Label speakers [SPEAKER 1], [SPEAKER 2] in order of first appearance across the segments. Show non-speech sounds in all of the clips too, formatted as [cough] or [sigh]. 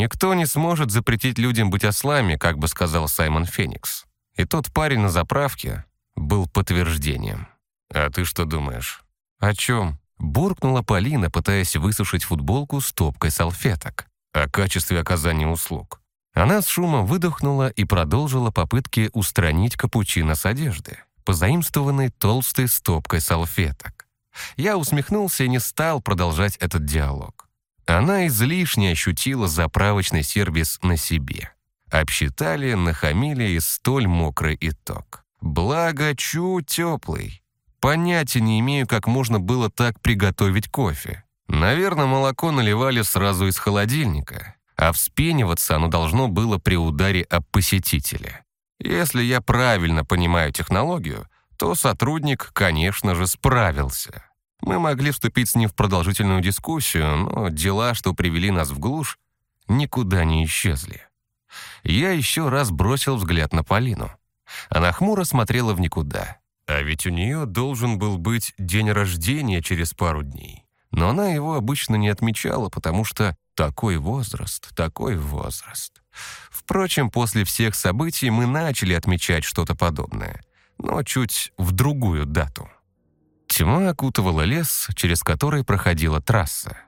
[SPEAKER 1] Никто не сможет запретить людям быть ослами, как бы сказал Саймон Феникс. И тот парень на заправке был подтверждением. «А ты что думаешь?» «О чем?» Буркнула Полина, пытаясь высушить футболку стопкой салфеток. О качестве оказания услуг. Она с шумом выдохнула и продолжила попытки устранить капучино с одежды, позаимствованной толстой стопкой салфеток. Я усмехнулся и не стал продолжать этот диалог. Она излишне ощутила заправочный сервис на себе. Обсчитали, нахамили и столь мокрый итог. Благо, чу теплый. Понятия не имею, как можно было так приготовить кофе. Наверное, молоко наливали сразу из холодильника, а вспениваться оно должно было при ударе об посетителя. Если я правильно понимаю технологию, то сотрудник, конечно же, справился. Мы могли вступить с ним в продолжительную дискуссию, но дела, что привели нас в глушь, никуда не исчезли. Я еще раз бросил взгляд на Полину. Она хмуро смотрела в никуда. А ведь у нее должен был быть день рождения через пару дней. Но она его обычно не отмечала, потому что такой возраст, такой возраст. Впрочем, после всех событий мы начали отмечать что-то подобное, но чуть в другую дату. Тьма окутывала лес, через который проходила трасса.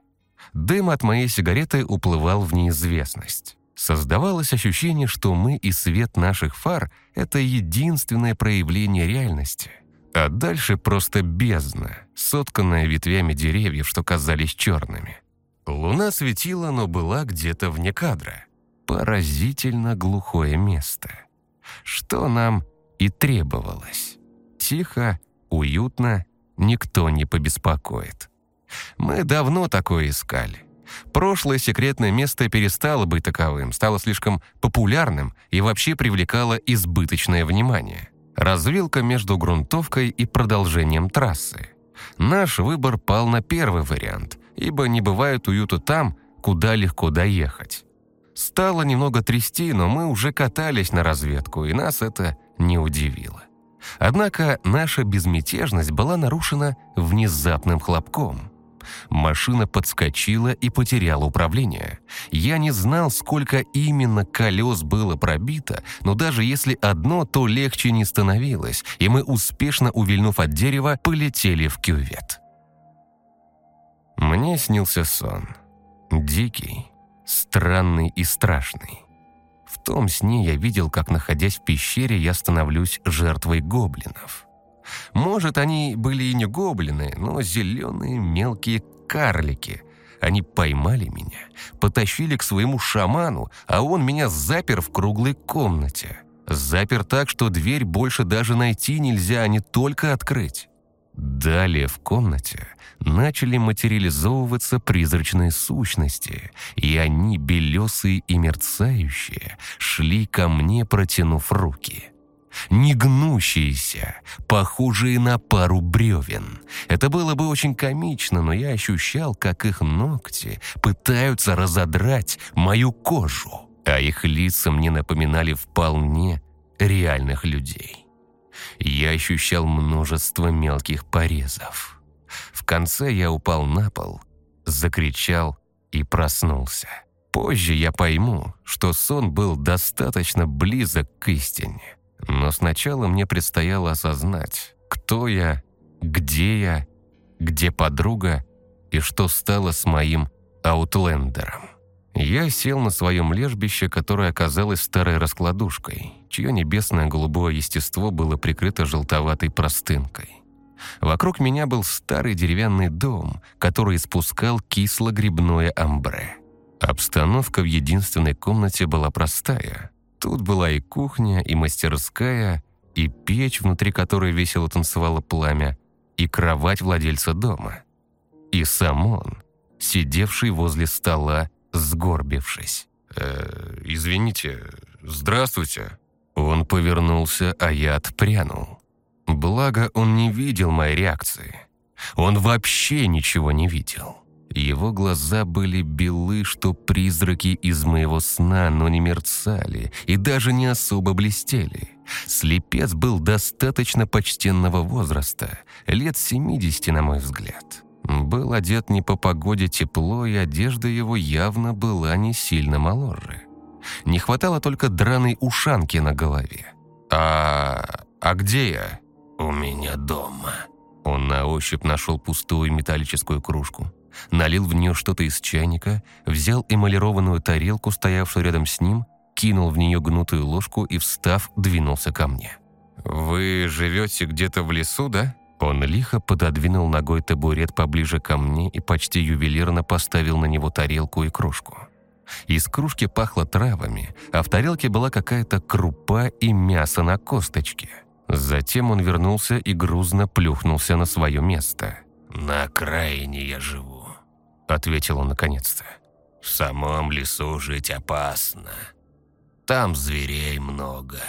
[SPEAKER 1] Дым от моей сигареты уплывал в неизвестность. Создавалось ощущение, что мы и свет наших фар — это единственное проявление реальности. А дальше просто бездна, сотканная ветвями деревьев, что казались черными. Луна светила, но была где-то вне кадра. Поразительно глухое место. Что нам и требовалось. Тихо, уютно никто не побеспокоит. Мы давно такое искали. Прошлое секретное место перестало быть таковым, стало слишком популярным и вообще привлекало избыточное внимание. Развилка между грунтовкой и продолжением трассы. Наш выбор пал на первый вариант, ибо не бывает уюта там, куда легко доехать. Стало немного трясти, но мы уже катались на разведку, и нас это не удивило. Однако наша безмятежность была нарушена внезапным хлопком. Машина подскочила и потеряла управление. Я не знал, сколько именно колес было пробито, но даже если одно, то легче не становилось, и мы, успешно увильнув от дерева, полетели в кювет. Мне снился сон. Дикий, странный и страшный. Том сне я видел, как, находясь в пещере, я становлюсь жертвой гоблинов. Может, они были и не гоблины, но зеленые мелкие карлики. Они поймали меня, потащили к своему шаману, а он меня запер в круглой комнате. Запер так, что дверь больше даже найти нельзя, а не только открыть. Далее в комнате начали материализовываться призрачные сущности, и они, белесые и мерцающие, шли ко мне, протянув руки. Негнущиеся, похожие на пару бревен. Это было бы очень комично, но я ощущал, как их ногти пытаются разодрать мою кожу, а их лица мне напоминали вполне реальных людей. Я ощущал множество мелких порезов. В конце я упал на пол, закричал и проснулся. Позже я пойму, что сон был достаточно близок к истине. Но сначала мне предстояло осознать, кто я, где я, где подруга и что стало с моим аутлендером. Я сел на своем лежбище, которое оказалось старой раскладушкой, чье небесное голубое естество было прикрыто желтоватой простынкой. Вокруг меня был старый деревянный дом, который испускал кисло-грибное амбре. Обстановка в единственной комнате была простая. Тут была и кухня, и мастерская, и печь, внутри которой весело танцевало пламя, и кровать владельца дома. И сам он, сидевший возле стола, сгорбившись. «Э, «Извините, здравствуйте». Он повернулся, а я отпрянул. Благо, он не видел моей реакции. Он вообще ничего не видел. Его глаза были белы, что призраки из моего сна, но не мерцали и даже не особо блестели. Слепец был достаточно почтенного возраста, лет 70, на мой взгляд. Был одет не по погоде тепло, и одежда его явно была не сильно моложе. Не хватало только драной ушанки на голове. «А... а где я?»
[SPEAKER 2] «У меня дома».
[SPEAKER 1] Он на ощупь нашел пустую металлическую кружку, налил в нее что-то из чайника, взял эмалированную тарелку, стоявшую рядом с ним, кинул в нее гнутую ложку и, встав, двинулся ко мне. «Вы живете где-то в лесу, да?» Он лихо пододвинул ногой табурет поближе ко мне и почти ювелирно поставил на него тарелку и кружку. Из кружки пахло травами, а в тарелке была какая-то крупа и мясо на косточке. Затем он вернулся и грузно плюхнулся на свое место.
[SPEAKER 2] «На окраине я живу», —
[SPEAKER 1] ответил он наконец-то.
[SPEAKER 2] «В самом лесу жить опасно. Там зверей много.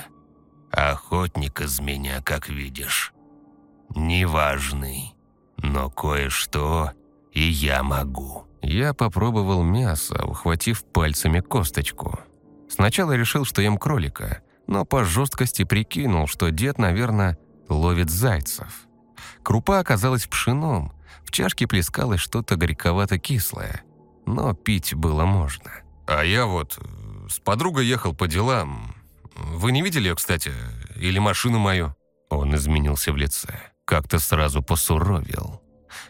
[SPEAKER 2] Охотник из меня, как видишь, неважный, но кое-что и я могу».
[SPEAKER 1] Я попробовал мясо, ухватив пальцами косточку. Сначала решил, что ем кролика, но по жесткости прикинул, что дед, наверное, ловит зайцев. Крупа оказалась пшеном, в чашке плескалось что-то горьковато-кислое, но пить было можно. «А я вот э, с подругой ехал по делам. Вы не видели ее, кстати? Или машину мою?» Он изменился в лице, как-то сразу посуровил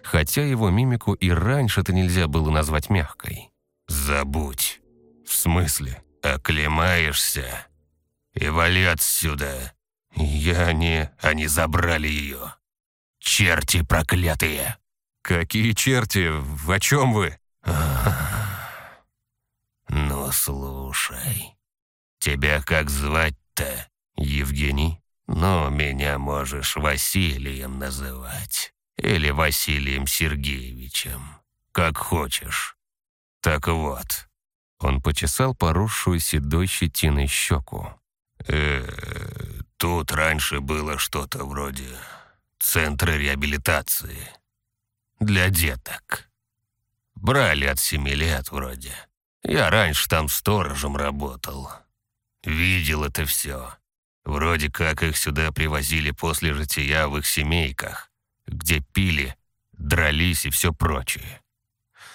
[SPEAKER 1] хотя его мимику и раньше-то нельзя было назвать мягкой.
[SPEAKER 2] «Забудь».
[SPEAKER 1] «В смысле?»
[SPEAKER 2] «Оклемаешься и вали отсюда».
[SPEAKER 1] «Я не...»
[SPEAKER 2] «Они забрали ее. Черти проклятые».
[SPEAKER 1] «Какие черти? О чем вы?»
[SPEAKER 2] «Ну, слушай, тебя как звать-то?»
[SPEAKER 1] «Евгений?»
[SPEAKER 2] «Ну, меня можешь Василием называть». Или Василием Сергеевичем. Как хочешь. Так вот».
[SPEAKER 1] Он почесал поросшую седой щетиной щеку.
[SPEAKER 2] «Э, тут раньше было что-то вроде центра реабилитации. Для деток. Брали от семи лет вроде. Я раньше там сторожем работал. Видел это все. Вроде как их сюда привозили после жития в их семейках где пили, дрались и все прочее.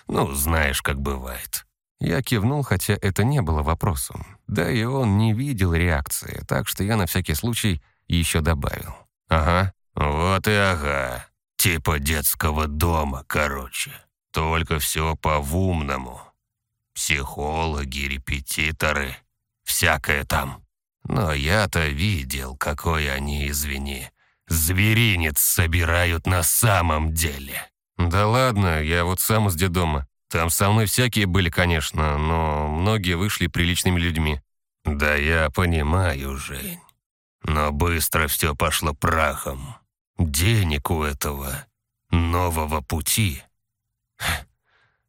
[SPEAKER 2] Ну, знаешь, как бывает».
[SPEAKER 1] Я кивнул, хотя это не было вопросом. Да и он не видел реакции, так что я на всякий случай еще добавил.
[SPEAKER 2] «Ага, вот и ага. Типа детского дома, короче. Только все по-умному. Психологи, репетиторы, всякое там. Но я-то видел, какой они, извини, Зверинец собирают на самом деле».
[SPEAKER 1] «Да ладно, я вот сам из детдома. Там со мной всякие были, конечно, но многие вышли приличными людьми».
[SPEAKER 2] «Да я понимаю, Жень. Но быстро все пошло прахом. Денег у этого нового пути.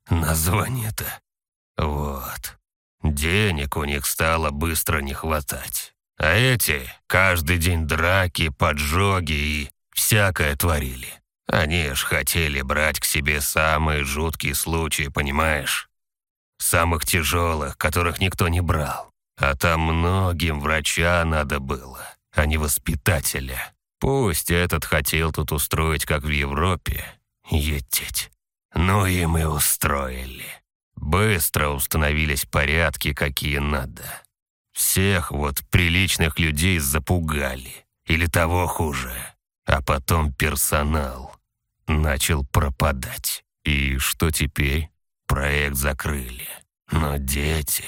[SPEAKER 2] Название-то. Вот. Денег у них стало быстро не хватать. А эти каждый день драки, поджоги и всякое творили. Они ж хотели брать к себе самые жуткие случаи, понимаешь? Самых тяжелых, которых никто не брал. А там многим врача надо было, а не воспитателя. Пусть этот хотел тут устроить, как в Европе. Ететь. Ну и мы устроили. Быстро установились порядки, какие надо. Всех вот приличных людей запугали. Или того хуже. А потом персонал начал пропадать. И что теперь? Проект закрыли. Но дети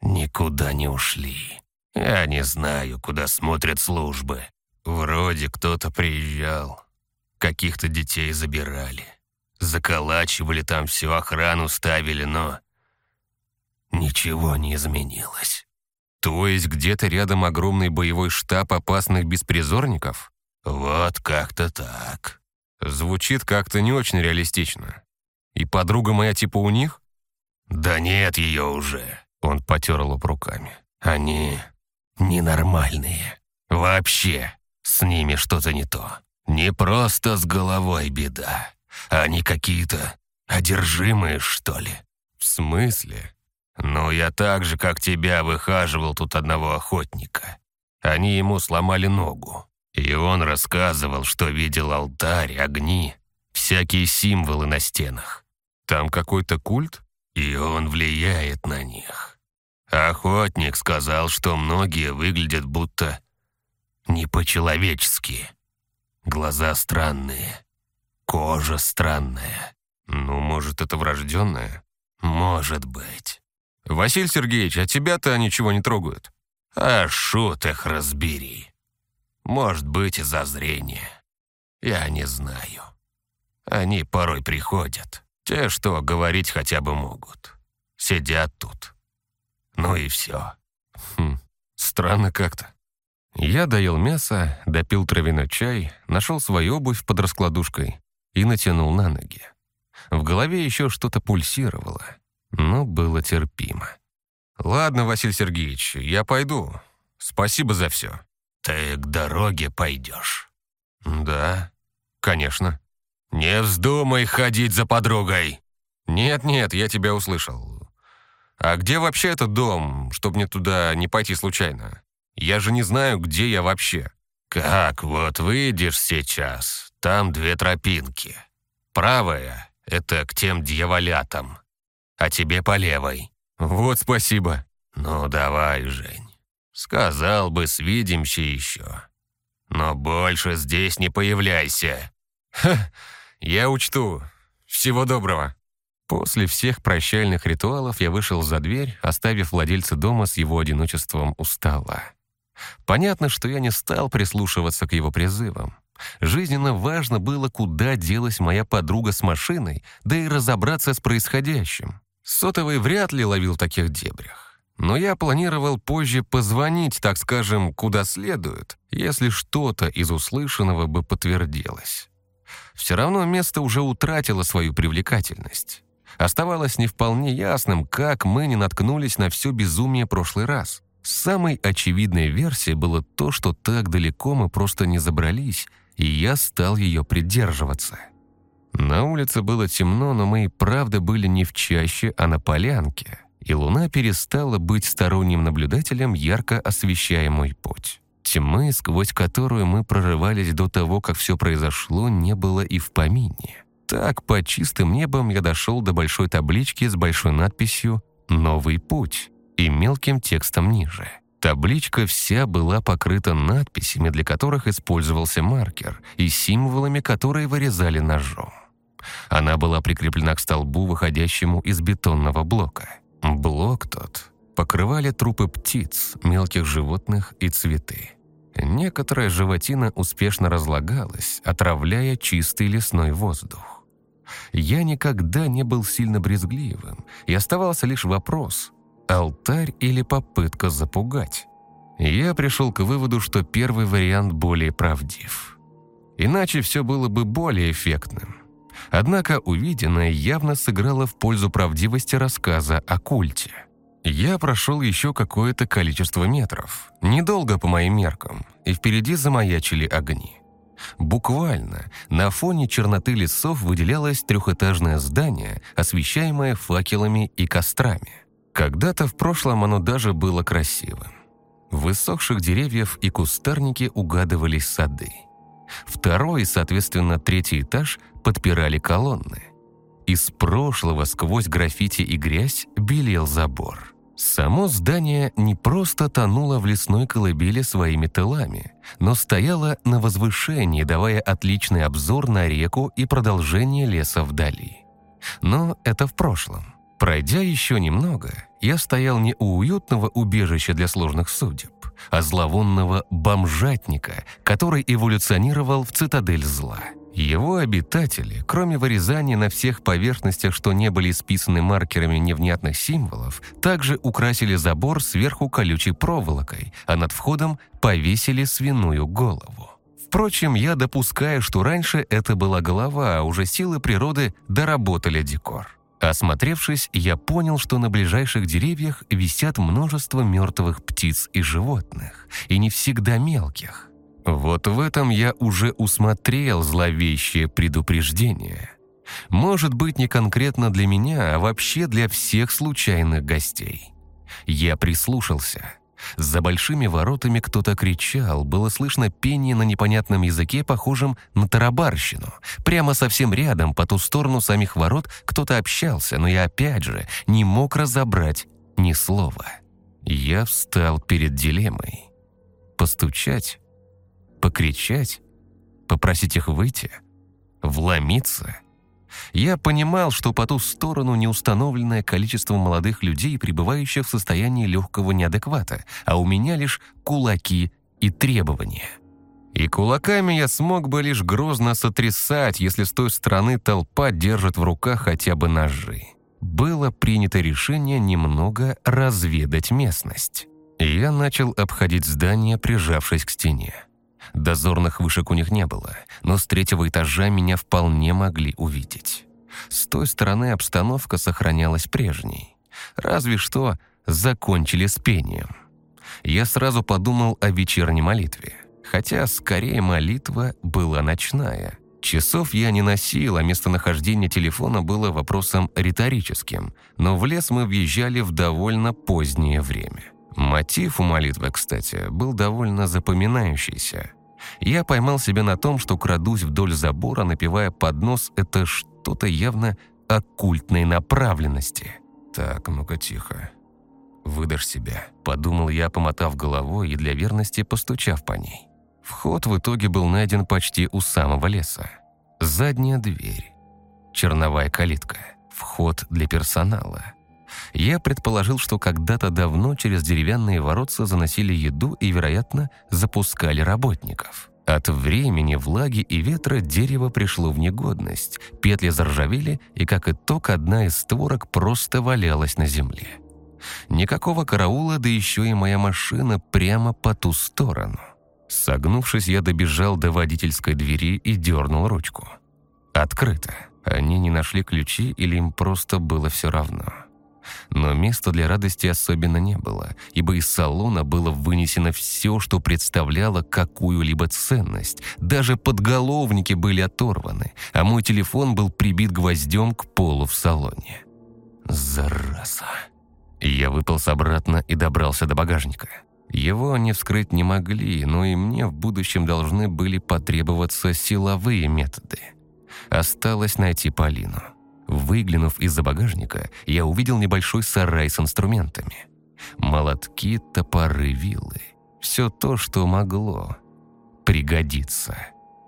[SPEAKER 2] никуда не ушли. Я не знаю, куда смотрят службы. Вроде кто-то приезжал. Каких-то детей забирали. Заколачивали там всю охрану, ставили, но... Ничего не изменилось.
[SPEAKER 1] То есть где-то рядом огромный боевой штаб опасных беспризорников?
[SPEAKER 2] Вот как-то так.
[SPEAKER 1] Звучит как-то не очень реалистично. И подруга моя типа у них?
[SPEAKER 2] Да нет ее уже.
[SPEAKER 1] Он потер лоб руками.
[SPEAKER 2] Они ненормальные. Вообще, с ними что-то не то. Не просто с головой беда. Они какие-то одержимые, что ли.
[SPEAKER 1] В смысле?
[SPEAKER 2] «Ну, я так же, как тебя, выхаживал тут одного охотника. Они ему сломали ногу. И он рассказывал, что видел алтарь, огни, всякие символы на стенах.
[SPEAKER 1] Там какой-то культ?
[SPEAKER 2] И он влияет на них. Охотник сказал, что многие выглядят будто не по-человечески. Глаза странные, кожа странная.
[SPEAKER 1] Ну, может, это врожденное?
[SPEAKER 2] Может быть.
[SPEAKER 1] Василий Сергеевич, а тебя-то ничего не трогают?
[SPEAKER 2] А шут их разбери. Может быть, из-за зрения. Я не знаю. Они порой приходят. Те, что говорить хотя бы могут. Сидят тут. Ну и все.
[SPEAKER 1] Хм, странно как-то. Я доел мясо, допил травяной чай, нашел свою обувь под раскладушкой и натянул на ноги. В голове еще что-то пульсировало, но было терпимо. «Ладно, Василий Сергеевич, я пойду. Спасибо за все».
[SPEAKER 2] «Ты к дороге пойдешь?»
[SPEAKER 1] «Да, конечно».
[SPEAKER 2] «Не вздумай ходить за подругой!»
[SPEAKER 1] «Нет-нет, я тебя услышал. А где вообще этот дом, чтобы мне туда не пойти случайно? Я же не знаю, где я вообще».
[SPEAKER 2] «Как вот выйдешь сейчас, там две тропинки. Правая — это к тем дьяволятам, а тебе по левой».
[SPEAKER 1] «Вот спасибо».
[SPEAKER 2] «Ну давай, Жень, сказал бы, свидимся еще. Но больше здесь не появляйся».
[SPEAKER 1] «Ха, я учту. Всего доброго». После всех прощальных ритуалов я вышел за дверь, оставив владельца дома с его одиночеством у стола. Понятно, что я не стал прислушиваться к его призывам. Жизненно важно было, куда делась моя подруга с машиной, да и разобраться с происходящим. Сотовый вряд ли ловил таких дебрях. Но я планировал позже позвонить, так скажем, куда следует, если что-то из услышанного бы подтвердилось. Все равно место уже утратило свою привлекательность. Оставалось не вполне ясным, как мы не наткнулись на все безумие прошлый раз. Самой очевидной версией было то, что так далеко мы просто не забрались, и я стал ее придерживаться. На улице было темно, но мы и правда были не в чаще, а на полянке, и луна перестала быть сторонним наблюдателем, ярко освещая мой путь. Тьмы, сквозь которую мы прорывались до того, как все произошло, не было и в помине. Так, по чистым небом я дошел до большой таблички с большой надписью «Новый путь» и мелким текстом ниже. Табличка вся была покрыта надписями, для которых использовался маркер, и символами, которые вырезали ножом. Она была прикреплена к столбу, выходящему из бетонного блока. Блок тот покрывали трупы птиц, мелких животных и цветы. Некоторая животина успешно разлагалась, отравляя чистый лесной воздух. Я никогда не был сильно брезгливым, и оставался лишь вопрос – алтарь или попытка запугать? Я пришел к выводу, что первый вариант более правдив. Иначе все было бы более эффектным. Однако увиденное явно сыграло в пользу правдивости рассказа о культе. Я прошел еще какое-то количество метров, недолго по моим меркам, и впереди замаячили огни. Буквально на фоне черноты лесов выделялось трехэтажное здание, освещаемое факелами и кострами. Когда-то в прошлом оно даже было красивым. В высохших деревьев и кустарнике угадывались сады. Второй и, соответственно, третий этаж подпирали колонны. Из прошлого сквозь граффити и грязь белел забор. Само здание не просто тонуло в лесной колыбели своими тылами, но стояло на возвышении, давая отличный обзор на реку и продолжение леса вдали. Но это в прошлом. Пройдя еще немного, я стоял не у уютного убежища для сложных судеб, а зловонного бомжатника, который эволюционировал в цитадель зла – его обитатели, кроме вырезания на всех поверхностях, что не были списаны маркерами невнятных символов, также украсили забор сверху колючей проволокой, а над входом повесили свиную голову. Впрочем, я допускаю, что раньше это была голова, а уже силы природы доработали декор. Осмотревшись, я понял, что на ближайших деревьях висят множество мертвых птиц и животных, и не всегда мелких. Вот в этом я уже усмотрел зловещее предупреждение. Может быть, не конкретно для меня, а вообще для всех случайных гостей. Я прислушался. За большими воротами кто-то кричал, было слышно пение на непонятном языке, похожем на тарабарщину. Прямо совсем рядом, по ту сторону самих ворот, кто-то общался, но я опять же не мог разобрать ни слова. Я встал перед дилеммой. Постучать? Покричать? Попросить их выйти? Вломиться? Я понимал, что по ту сторону неустановленное количество молодых людей, пребывающих в состоянии легкого неадеквата, а у меня лишь кулаки и требования. И кулаками я смог бы лишь грозно сотрясать, если с той стороны толпа держит в руках хотя бы ножи. Было принято решение немного разведать местность. Я начал обходить здание, прижавшись к стене. Дозорных вышек у них не было, но с третьего этажа меня вполне могли увидеть. С той стороны обстановка сохранялась прежней. Разве что закончили с пением. Я сразу подумал о вечерней молитве. Хотя, скорее, молитва была ночная. Часов я не носил, а местонахождение телефона было вопросом риторическим, но в лес мы въезжали в довольно позднее время. Мотив у молитвы, кстати, был довольно запоминающийся. Я поймал себя на том, что крадусь вдоль забора, напевая под нос это что-то явно оккультной направленности. «Так, ну-ка тихо. Выдашь себя», — подумал я, помотав головой и для верности постучав по ней. Вход в итоге был найден почти у самого леса. Задняя дверь. Черновая калитка. Вход для персонала. Я предположил, что когда-то давно через деревянные воротца заносили еду и, вероятно, запускали работников. От времени, влаги и ветра дерево пришло в негодность, петли заржавели, и как итог одна из створок просто валялась на земле. Никакого караула, да еще и моя машина прямо по ту сторону. Согнувшись, я добежал до водительской двери и дернул ручку. Открыто. Они не нашли ключи или им просто было все равно. Но места для радости особенно не было, ибо из салона было вынесено все, что представляло какую-либо ценность. Даже подголовники были оторваны, а мой телефон был прибит гвоздем к полу в салоне. Зараза. Я выполз обратно и добрался до багажника. Его они вскрыть не могли, но и мне в будущем должны были потребоваться силовые методы. Осталось найти Полину. Выглянув из-за багажника, я увидел небольшой сарай с инструментами. Молотки, топоры, вилы. Все то, что могло пригодиться.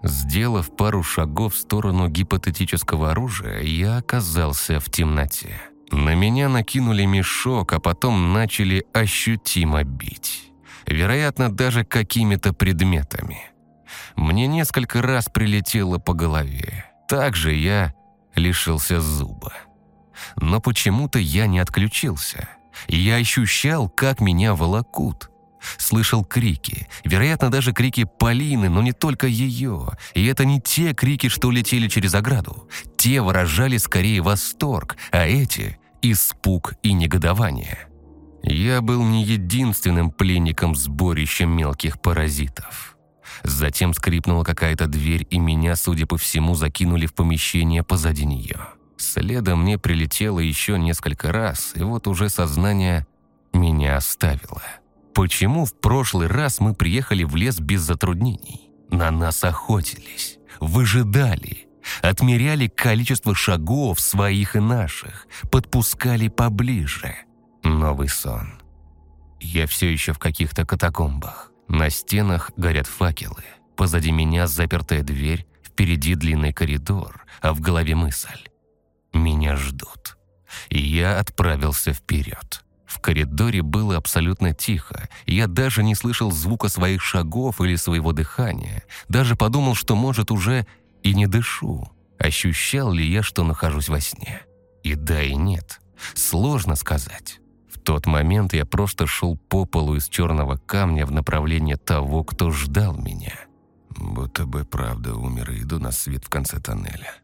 [SPEAKER 1] Сделав пару шагов в сторону гипотетического оружия, я оказался в темноте. На меня накинули мешок, а потом начали ощутимо бить. Вероятно, даже какими-то предметами. Мне несколько раз прилетело по голове. Также я лишился зуба. Но почему-то я не отключился. Я ощущал, как меня волокут. Слышал крики, вероятно, даже крики Полины, но не только ее. И это не те крики, что летели через ограду. Те выражали скорее восторг, а эти – испуг и негодование. Я был не единственным пленником сборища мелких паразитов. Затем скрипнула какая-то дверь, и меня, судя по всему, закинули в помещение позади нее. Следом мне прилетело еще несколько раз, и вот уже сознание меня оставило. Почему в прошлый раз мы приехали в лес без затруднений? На нас охотились, выжидали, отмеряли количество шагов своих и наших, подпускали поближе. Новый сон. Я все еще в каких-то катакомбах. На стенах горят факелы. Позади меня запертая дверь, впереди длинный коридор, а в голове мысль. Меня ждут. И я отправился вперед. В коридоре было абсолютно тихо. Я даже не слышал звука своих шагов или своего дыхания. Даже подумал, что, может, уже и не дышу. Ощущал ли я, что нахожусь во сне? И да, и нет. Сложно сказать тот момент я просто шел по полу из черного камня в направлении того, кто ждал меня. Будто бы правда умер и иду на свет в конце тоннеля.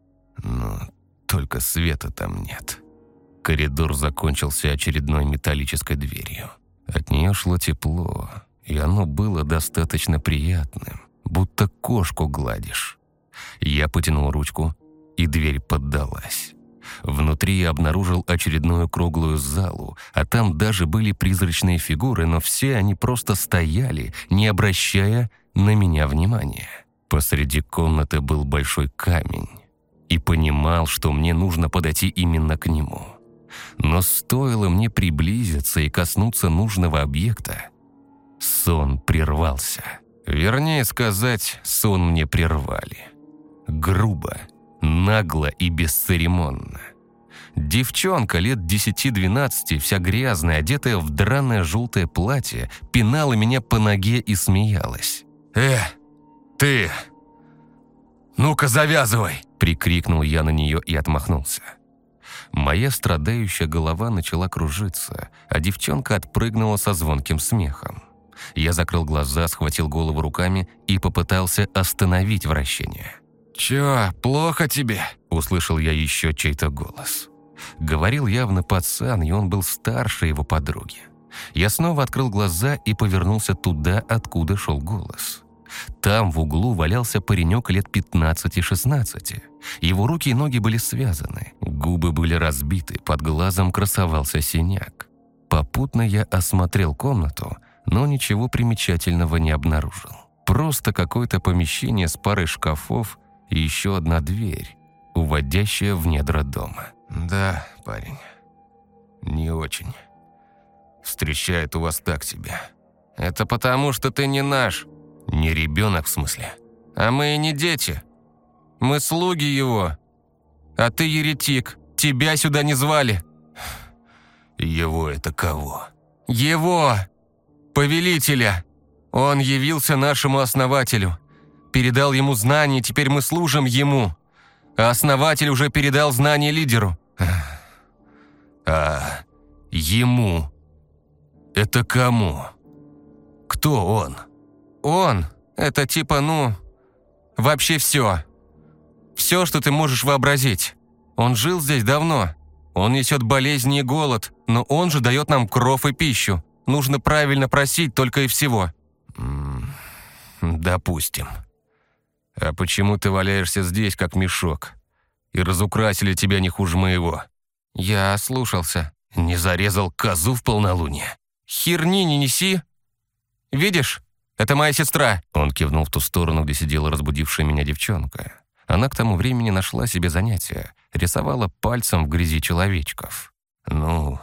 [SPEAKER 1] Но только света там нет. Коридор закончился очередной металлической дверью. От нее шло тепло, и оно было достаточно приятным, будто кошку гладишь. Я потянул ручку, и дверь поддалась. Внутри я обнаружил очередную круглую залу, а там даже были призрачные фигуры, но все они просто стояли, не обращая на меня внимания. Посреди комнаты был большой камень, и понимал, что мне нужно подойти именно к нему. Но стоило мне приблизиться и коснуться нужного объекта, сон прервался. Вернее сказать, сон мне прервали. Грубо, нагло и бесцеремонно. Девчонка лет 10-12, вся грязная, одетая в драное желтое платье, пинала меня по ноге и смеялась.
[SPEAKER 2] «Э, ты! Ну-ка завязывай!»
[SPEAKER 1] Прикрикнул я на нее и отмахнулся. Моя страдающая голова начала кружиться, а девчонка отпрыгнула со звонким смехом. Я закрыл глаза, схватил голову руками и попытался остановить вращение.
[SPEAKER 2] «Чё, плохо тебе?»
[SPEAKER 1] – услышал я еще чей-то голос. Говорил явно пацан, и он был старше его подруги. Я снова открыл глаза и повернулся туда, откуда шел голос. Там в углу валялся паренек лет 15-16. Его руки и ноги были связаны, губы были разбиты, под глазом красовался синяк. Попутно я осмотрел комнату, но ничего примечательного не обнаружил. Просто какое-то помещение с парой шкафов и еще одна дверь, уводящая в недра дома.
[SPEAKER 2] «Да, парень, не очень. Встречает у вас так себе».
[SPEAKER 1] «Это потому, что ты не наш»,
[SPEAKER 2] не ребенок в смысле?
[SPEAKER 1] А мы и не дети. Мы слуги его. А ты еретик. Тебя сюда не звали.
[SPEAKER 2] Его это кого?
[SPEAKER 1] Его! Повелителя! Он явился нашему основателю. Передал ему знания, теперь мы служим ему. А основатель уже передал знания лидеру.
[SPEAKER 2] А ему? Это кому? Кто он?
[SPEAKER 1] Он – это типа, ну, вообще все. Все, что ты можешь вообразить. Он жил здесь давно. Он несет болезни и голод, но он же дает нам кров и пищу. Нужно правильно просить только и всего.
[SPEAKER 2] допустим. А почему ты валяешься здесь, как мешок? И разукрасили тебя не хуже моего.
[SPEAKER 1] Я слушался.
[SPEAKER 2] Не зарезал козу в полнолуние.
[SPEAKER 1] Херни не неси. Видишь? Это моя сестра!» Он кивнул в ту сторону, где сидела разбудившая меня девчонка. Она к тому времени нашла себе занятие, рисовала пальцем в грязи человечков.
[SPEAKER 2] «Ну,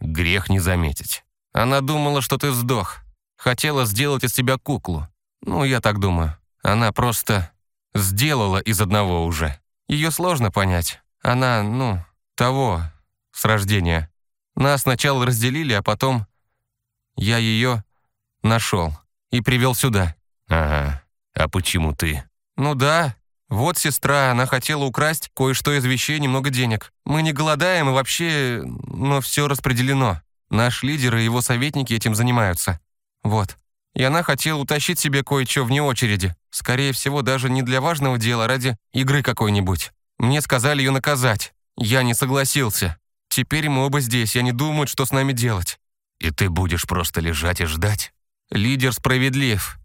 [SPEAKER 2] грех не заметить».
[SPEAKER 1] Она думала, что ты сдох. Хотела сделать из тебя куклу. Ну, я так думаю. Она просто сделала из одного уже. Ее сложно понять. Она, ну, того, с рождения. Нас сначала разделили, а потом я ее нашел и привел сюда».
[SPEAKER 2] «Ага. А почему ты?»
[SPEAKER 1] «Ну да. Вот сестра, она хотела украсть кое-что из вещей, немного денег. Мы не голодаем и вообще... Но все распределено. Наш лидер и его советники этим занимаются. Вот. И она хотела утащить себе кое-что вне очереди. Скорее всего, даже не для важного дела, а ради игры какой-нибудь. Мне сказали ее наказать. Я не согласился. Теперь мы оба здесь, и они думают, что с нами делать».
[SPEAKER 2] «И ты будешь просто лежать и ждать?»
[SPEAKER 1] Лидер справедлив.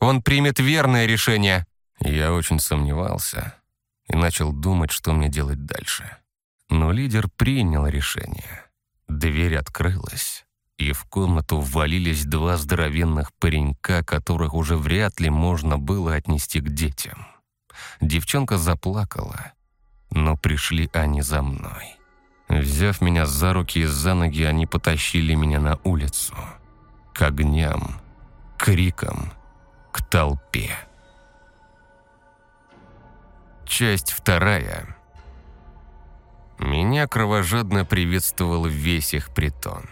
[SPEAKER 1] Он примет верное решение». Я очень сомневался и начал думать, что мне делать дальше. Но лидер принял решение. Дверь открылась, и в комнату ввалились два здоровенных паренька, которых уже вряд ли можно было отнести к детям. Девчонка заплакала, но пришли они за мной. Взяв меня за руки и за ноги, они потащили меня на улицу к огням, крикам, к толпе. Часть вторая. Меня кровожадно приветствовал весь их притон.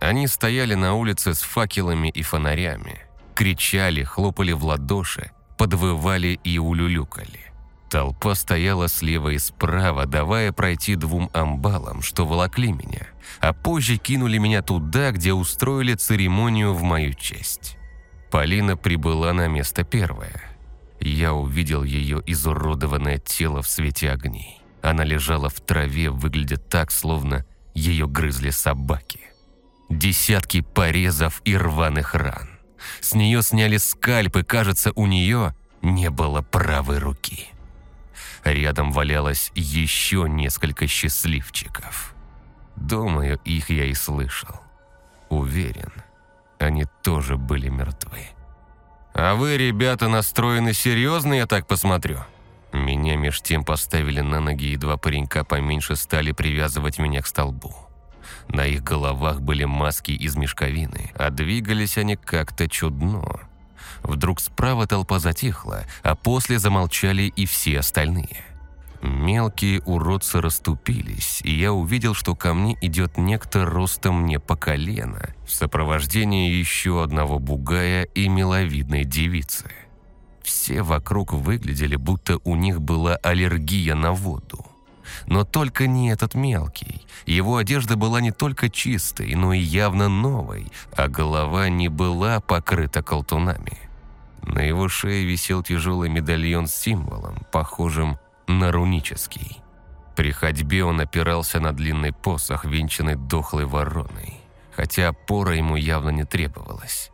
[SPEAKER 1] Они стояли на улице с факелами и фонарями, кричали, хлопали в ладоши, подвывали и улюлюкали. Толпа стояла слева и справа, давая пройти двум амбалам, что волокли меня, а позже кинули меня туда, где устроили церемонию в мою честь. Полина прибыла на место первое. Я увидел ее изуродованное тело в свете огней. Она лежала в траве, выглядя так, словно ее грызли собаки. Десятки порезов и рваных ран. С нее сняли скальп, и, кажется, у нее не было правой руки. рядом валялось еще несколько счастливчиков. Думаю, их я и слышал. Уверен, они тоже были мертвы. «А вы, ребята, настроены серьезно, я так посмотрю?» Меня меж тем поставили на ноги, и два паренька поменьше стали привязывать меня к столбу. На их головах были маски из мешковины, а двигались они как-то чудно. Вдруг справа толпа затихла, а после замолчали и все остальные. Мелкие уродцы расступились, и я увидел, что ко мне идет некто ростом мне по колено, в сопровождении еще одного бугая и миловидной девицы. Все вокруг выглядели, будто у них была аллергия на воду. Но только не этот мелкий. Его одежда была не только чистой, но и явно новой, а голова не была покрыта колтунами. На его шее висел тяжелый медальон с символом, похожим на рунический. При ходьбе он опирался на длинный посох, венчанный дохлой вороной, хотя опора ему явно не требовалась.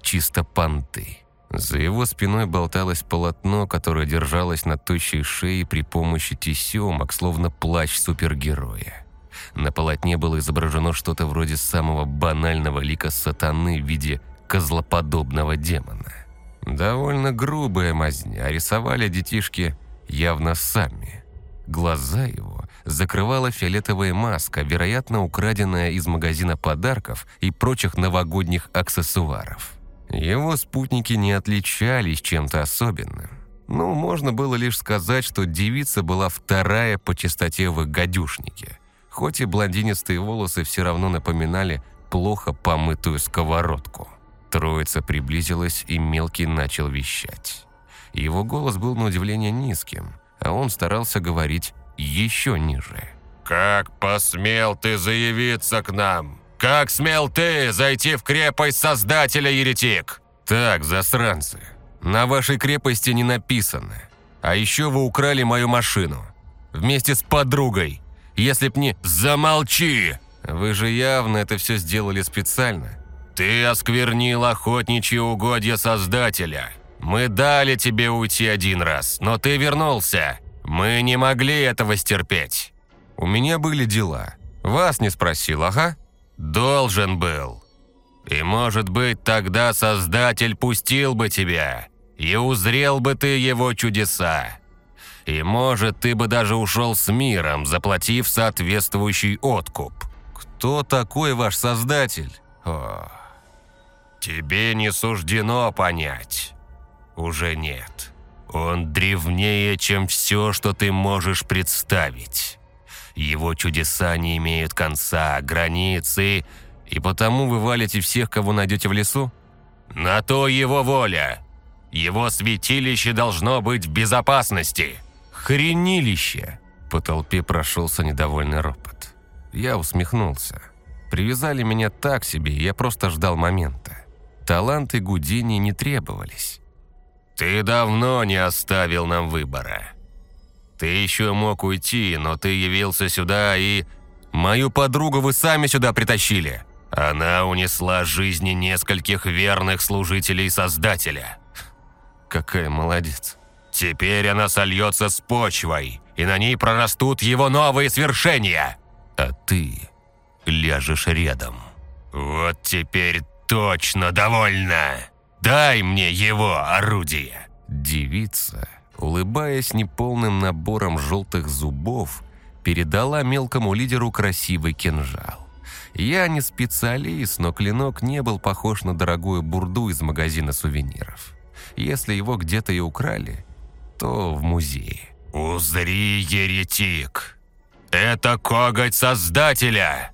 [SPEAKER 1] Чисто понты. За его спиной болталось полотно, которое держалось на тощей шее при помощи тесемок, словно плащ супергероя. На полотне было изображено что-то вроде самого банального лика сатаны в виде козлоподобного демона. Довольно грубая мазня, рисовали детишки явно сами. Глаза его закрывала фиолетовая маска, вероятно, украденная из магазина подарков и прочих новогодних аксессуаров. Его спутники не отличались чем-то особенным. Ну, можно было лишь сказать, что девица была вторая по чистоте в их гадюшнике. Хоть и блондинистые волосы все равно напоминали плохо помытую сковородку. Троица приблизилась, и мелкий начал вещать. Его голос был на удивление низким, а он старался говорить еще ниже.
[SPEAKER 2] «Как посмел ты заявиться к нам? Как смел ты зайти в крепость Создателя, еретик?»
[SPEAKER 1] «Так, засранцы, на вашей крепости не написано. А еще вы украли мою машину. Вместе с подругой. Если б не...
[SPEAKER 2] Замолчи!»
[SPEAKER 1] Вы же явно это все сделали специально.
[SPEAKER 2] «Ты осквернил охотничьи угодья Создателя. Мы дали тебе уйти один раз, но ты вернулся. Мы не могли этого стерпеть».
[SPEAKER 1] «У меня были дела. Вас не спросил, ага?»
[SPEAKER 2] «Должен был. И, может быть, тогда Создатель пустил бы тебя, и узрел бы ты его чудеса. И, может, ты бы даже ушел с миром, заплатив соответствующий откуп».
[SPEAKER 1] «Кто такой ваш Создатель?» О.
[SPEAKER 2] «Тебе не суждено понять уже нет. Он древнее, чем все, что ты можешь представить. Его чудеса не имеют конца, границы, и потому вы валите всех, кого найдете в лесу? На то его воля. Его святилище должно быть в безопасности.
[SPEAKER 1] Хренилище! По толпе прошелся недовольный ропот. Я усмехнулся. Привязали меня так себе, я просто ждал момента. Таланты Гудини не требовались.
[SPEAKER 2] «Ты давно не оставил нам выбора. Ты еще мог уйти, но ты явился сюда и... Мою подругу вы сами сюда притащили. Она унесла жизни нескольких верных служителей Создателя».
[SPEAKER 1] «Какая молодец».
[SPEAKER 2] «Теперь она сольется с почвой, и на ней прорастут его новые свершения.
[SPEAKER 1] А ты ляжешь рядом».
[SPEAKER 2] «Вот теперь точно довольна!» «Дай мне его орудие!»
[SPEAKER 1] Девица, улыбаясь неполным набором желтых зубов, передала мелкому лидеру красивый кинжал. Я не специалист, но клинок не был похож на дорогую бурду из магазина сувениров. Если его где-то и украли, то в музее.
[SPEAKER 2] «Узри, еретик! Это коготь Создателя!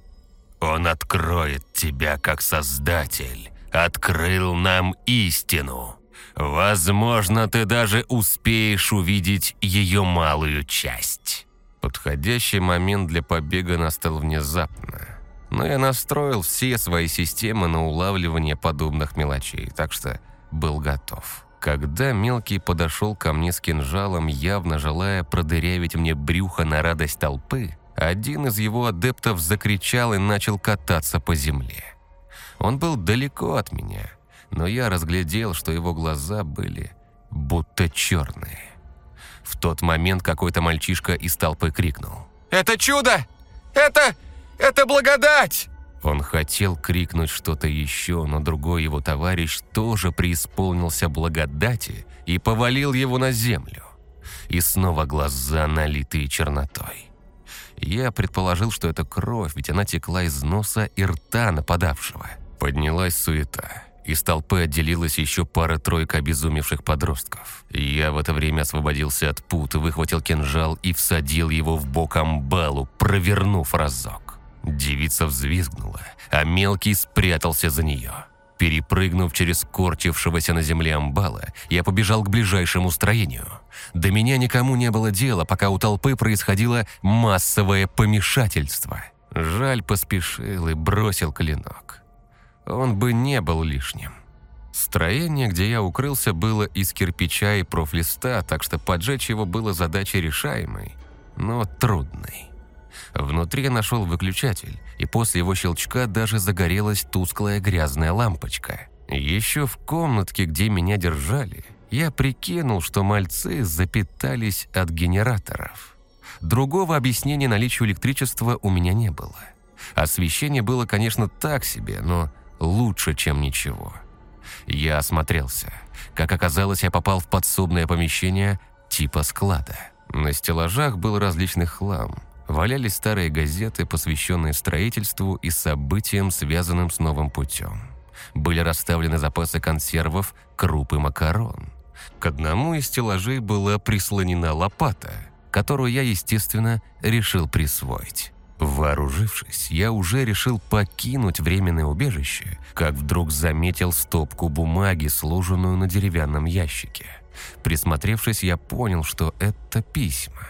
[SPEAKER 2] Он откроет тебя как Создатель, открыл нам истину. Возможно, ты даже успеешь увидеть ее малую часть».
[SPEAKER 1] Подходящий момент для побега настал внезапно. Но я настроил все свои системы на улавливание подобных мелочей, так что был готов. Когда мелкий подошел ко мне с кинжалом, явно желая продырявить мне брюхо на радость толпы, один из его адептов закричал и начал кататься по земле. Он был далеко от меня, но я разглядел, что его глаза были будто черные. В тот момент какой-то мальчишка из толпы крикнул.
[SPEAKER 3] «Это чудо! Это... это благодать!»
[SPEAKER 1] Он хотел крикнуть что-то еще, но другой его товарищ тоже преисполнился благодати и повалил его на землю. И снова глаза, налитые чернотой. Я предположил, что это кровь, ведь она текла из носа и рта нападавшего. Поднялась суета. Из толпы отделилась еще пара-тройка обезумевших подростков. Я в это время освободился от пут, выхватил кинжал и всадил его в бок амбалу, провернув разок. Девица взвизгнула, а мелкий спрятался за нее. Перепрыгнув через корчившегося на земле амбала, я побежал к ближайшему строению. До меня никому не было дела, пока у толпы происходило массовое помешательство. Жаль, поспешил и бросил клинок. Он бы не был лишним. Строение, где я укрылся, было из кирпича и профлиста, так что поджечь его было задачей решаемой, но трудной. Внутри я нашел выключатель, и после его щелчка даже загорелась тусклая грязная лампочка. Еще в комнатке, где меня держали, я прикинул, что мальцы запитались от генераторов. Другого объяснения наличию электричества у меня не было. Освещение было, конечно, так себе, но лучше, чем ничего. Я осмотрелся. Как оказалось, я попал в подсобное помещение типа склада. На стеллажах был различный хлам – валялись старые газеты, посвященные строительству и событиям, связанным с новым путем. Были расставлены запасы консервов, круп и макарон. К одному из стеллажей была прислонена лопата, которую я, естественно, решил присвоить. Вооружившись, я уже решил покинуть временное убежище, как вдруг заметил стопку бумаги, сложенную на деревянном ящике. Присмотревшись, я понял, что это письма.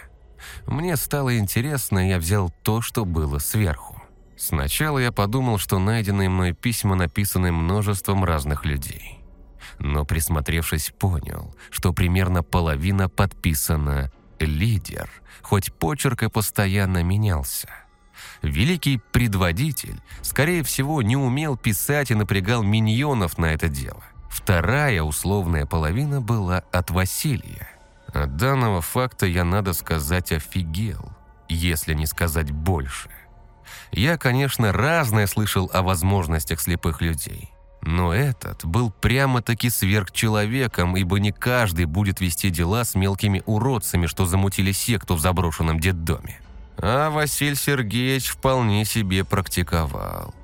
[SPEAKER 1] Мне стало интересно, и я взял то, что было сверху. Сначала я подумал, что найденные мной письма написаны множеством разных людей. Но присмотревшись, понял, что примерно половина подписана «Лидер», хоть почерк и постоянно менялся. Великий предводитель, скорее всего, не умел писать и напрягал миньонов на это дело. Вторая условная половина была от Василия. От данного факта я, надо сказать, офигел, если не сказать больше. Я, конечно, разное слышал о возможностях слепых людей. Но этот был прямо-таки сверхчеловеком, ибо не каждый будет вести дела с мелкими уродцами, что замутили секту в заброшенном детдоме. А Василий Сергеевич вполне себе практиковал.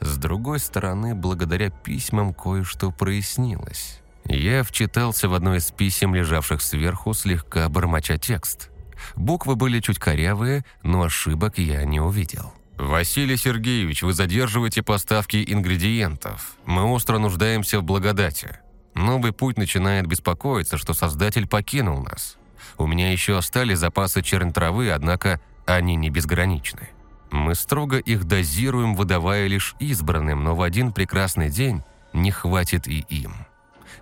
[SPEAKER 1] С другой стороны, благодаря письмам кое-что прояснилось. Я вчитался в одно из писем, лежавших сверху, слегка бормоча текст. Буквы были чуть корявые, но ошибок я не увидел. «Василий Сергеевич, вы задерживаете поставки ингредиентов. Мы остро нуждаемся в благодати. Новый путь начинает беспокоиться, что Создатель покинул нас. У меня еще остались запасы чернь травы, однако они не безграничны. Мы строго их дозируем, выдавая лишь избранным, но в один прекрасный день не хватит и им».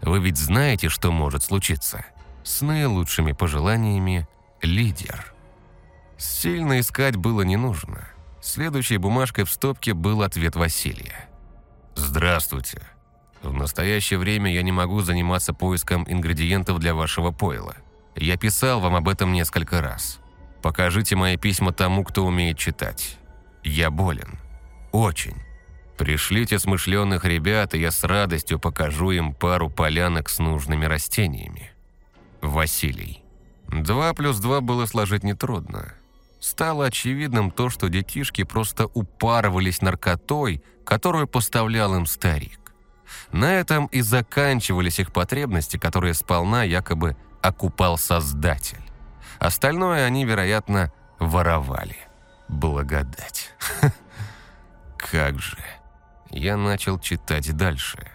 [SPEAKER 1] Вы ведь знаете, что может случиться. С наилучшими пожеланиями лидер. Сильно искать было не нужно. Следующей бумажкой в стопке был ответ Василия. «Здравствуйте. В настоящее время я не могу заниматься поиском ингредиентов для вашего пойла. Я писал вам об этом несколько раз. Покажите мои письма тому, кто умеет читать. Я болен. Очень. Пришлите смышленых ребят, и я с радостью покажу им пару полянок с нужными растениями. Василий. Два плюс два было сложить нетрудно. Стало очевидным то, что детишки просто упарывались наркотой, которую поставлял им старик. На этом и заканчивались их потребности, которые сполна якобы окупал Создатель. Остальное они, вероятно, воровали. Благодать. [laughs] Как же... Я начал читать дальше.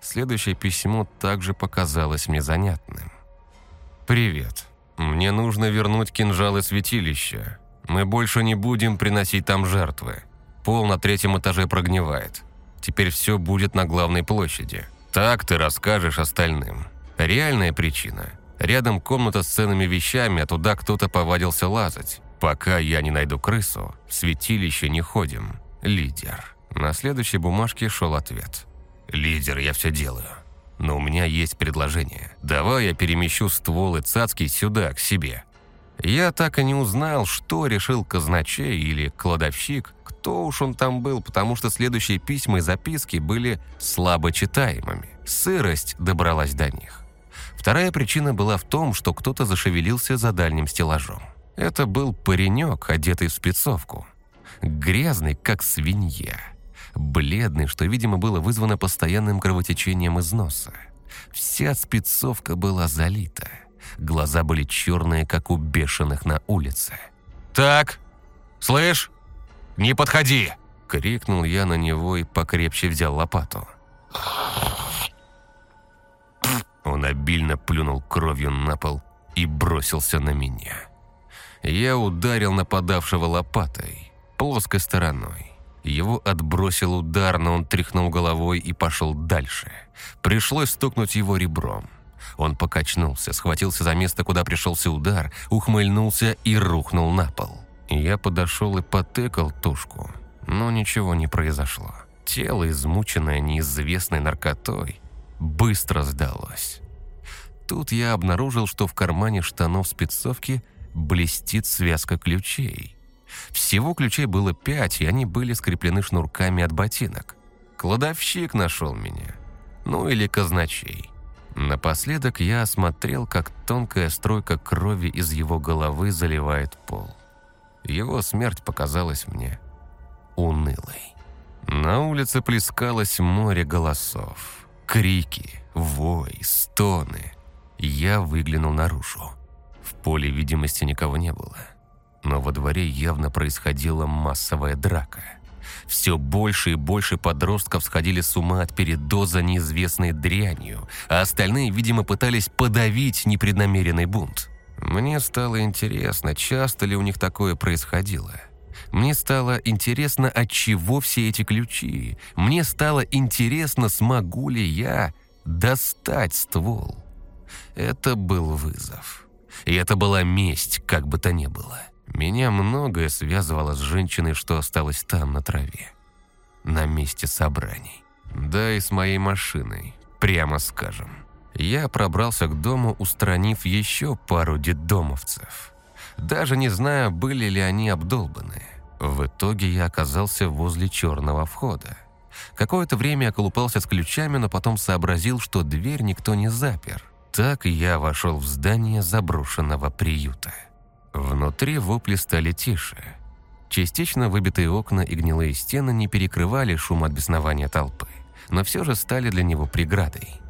[SPEAKER 1] Следующее письмо также показалось мне занятным. «Привет. Мне нужно вернуть кинжалы святилища. Мы больше не будем приносить там жертвы. Пол на третьем этаже прогнивает. Теперь все будет на главной площади. Так ты расскажешь остальным. Реальная причина. Рядом комната с ценными вещами, а туда кто-то повадился лазать. Пока я не найду крысу, в святилище не ходим. Лидер». На следующей бумажке шел ответ. «Лидер, я все делаю. но у меня есть предложение. Давай я перемещу ствол и цацки сюда, к себе. Я так и не узнал, что решил казначей или кладовщик, кто уж он там был, потому что следующие письма и записки были слабо читаемыми. Сырость добралась до них. Вторая причина была в том, что кто-то зашевелился за дальним стеллажом. Это был паренек, одетый в спецовку. Грязный, как свинья. Бледный, что, видимо, было вызвано постоянным кровотечением из носа. Вся спецовка была залита. Глаза были черные, как у бешеных на улице.
[SPEAKER 3] «Так, слышь, не подходи!»
[SPEAKER 1] Крикнул я на него и покрепче взял лопату. Он обильно плюнул кровью на пол и бросился на меня. Я ударил нападавшего лопатой, плоской стороной. Его отбросил удар, но он тряхнул головой и пошел дальше. Пришлось стукнуть его ребром. Он покачнулся, схватился за место, куда пришелся удар, ухмыльнулся и рухнул на пол. Я подошел и потыкал тушку, но ничего не произошло. Тело, измученное неизвестной наркотой, быстро сдалось. Тут я обнаружил, что в кармане штанов спецовки блестит связка ключей. Всего ключей было пять, и они были скреплены шнурками от ботинок. Кладовщик нашел меня. Ну или казначей. Напоследок я осмотрел, как тонкая стройка крови из его головы заливает пол. Его смерть показалась мне унылой. На улице плескалось море голосов. Крики, вой, стоны. Я выглянул наружу. В поле видимости никого не было. Но во дворе явно происходила массовая драка. Все больше и больше подростков сходили с ума от передоза неизвестной дрянью, а остальные, видимо, пытались подавить непреднамеренный бунт. Мне стало интересно, часто ли у них такое происходило. Мне стало интересно, от чего все эти ключи. Мне стало интересно, смогу ли я достать ствол. Это был вызов. И это была месть, как бы то ни было. Меня многое связывало с женщиной, что осталась там, на траве. На месте собраний. Да и с моей машиной, прямо скажем. Я пробрался к дому, устранив еще пару детдомовцев. Даже не знаю, были ли они обдолбаны. В итоге я оказался возле черного входа. Какое-то время я колупался с ключами, но потом сообразил, что дверь никто не запер. Так я вошел в здание заброшенного приюта. Внутри вопли стали тише. Частично выбитые окна и гнилые стены не перекрывали шум от беснования толпы, но все же стали для него преградой.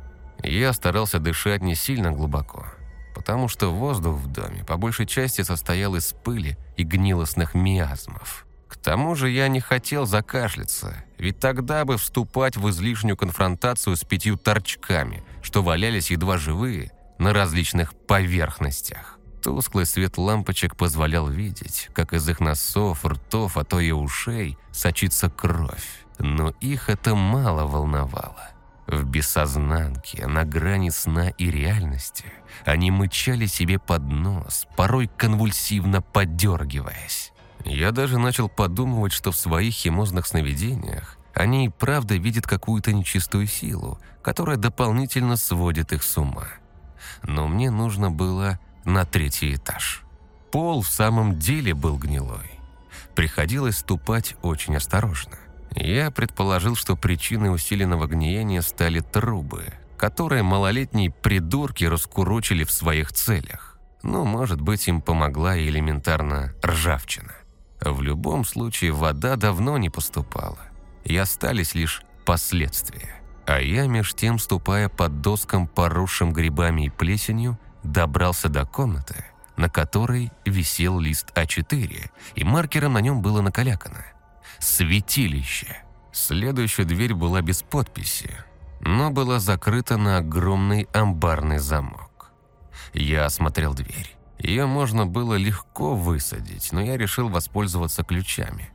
[SPEAKER 1] Я старался дышать не сильно глубоко, потому что воздух в доме по большей части состоял из пыли и гнилостных миазмов. К тому же я не хотел закашляться, ведь тогда бы вступать в излишнюю конфронтацию с пятью торчками, что валялись едва живые на различных поверхностях. Тусклый свет лампочек позволял видеть, как из их носов, ртов, а то и ушей сочится кровь. Но их это мало волновало. В бессознанке, на грани сна и реальности, они мычали себе под нос, порой конвульсивно подергиваясь. Я даже начал подумывать, что в своих химозных сновидениях они и правда видят какую-то нечистую силу, которая дополнительно сводит их с ума. Но мне нужно было на третий этаж. Пол в самом деле был гнилой. Приходилось ступать очень осторожно. Я предположил, что причиной усиленного гниения стали трубы, которые малолетние придурки раскурочили в своих целях. Ну, может быть, им помогла и элементарно ржавчина. В любом случае, вода давно не поступала, и остались лишь последствия. А я, меж тем, ступая под доскам, поросшим грибами и плесенью, добрался до комнаты, на которой висел лист А4, и маркером на нем было накалякано. «Святилище». Следующая дверь была без подписи, но была закрыта на огромный амбарный замок. Я осмотрел дверь. Ее можно было легко высадить, но я решил воспользоваться ключами.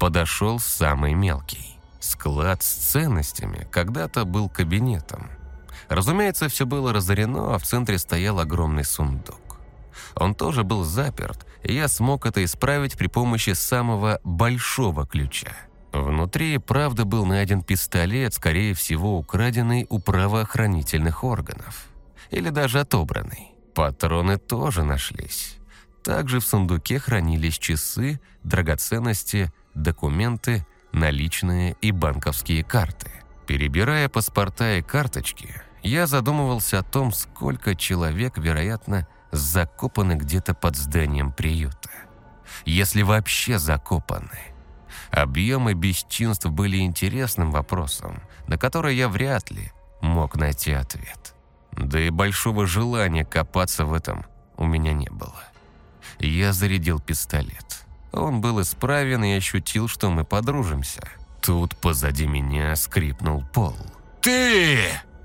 [SPEAKER 1] Подошел самый мелкий. Склад с ценностями когда-то был кабинетом. Разумеется, все было разорено, а в центре стоял огромный сундук. Он тоже был заперт, я смог это исправить при помощи самого большого ключа. Внутри, правда, был найден пистолет, скорее всего, украденный у правоохранительных органов. Или даже отобранный. Патроны тоже нашлись. Также в сундуке хранились часы, драгоценности, документы, наличные и банковские карты. Перебирая паспорта и карточки, я задумывался о том, сколько человек, вероятно, закопаны где-то под зданием приюта. Если вообще закопаны. Объемы бесчинств были интересным вопросом, на который я вряд ли мог найти ответ. Да и большого желания копаться в этом у меня не было. Я зарядил пистолет. Он был исправен и ощутил, что мы подружимся. Тут позади меня скрипнул пол.
[SPEAKER 2] «Ты!»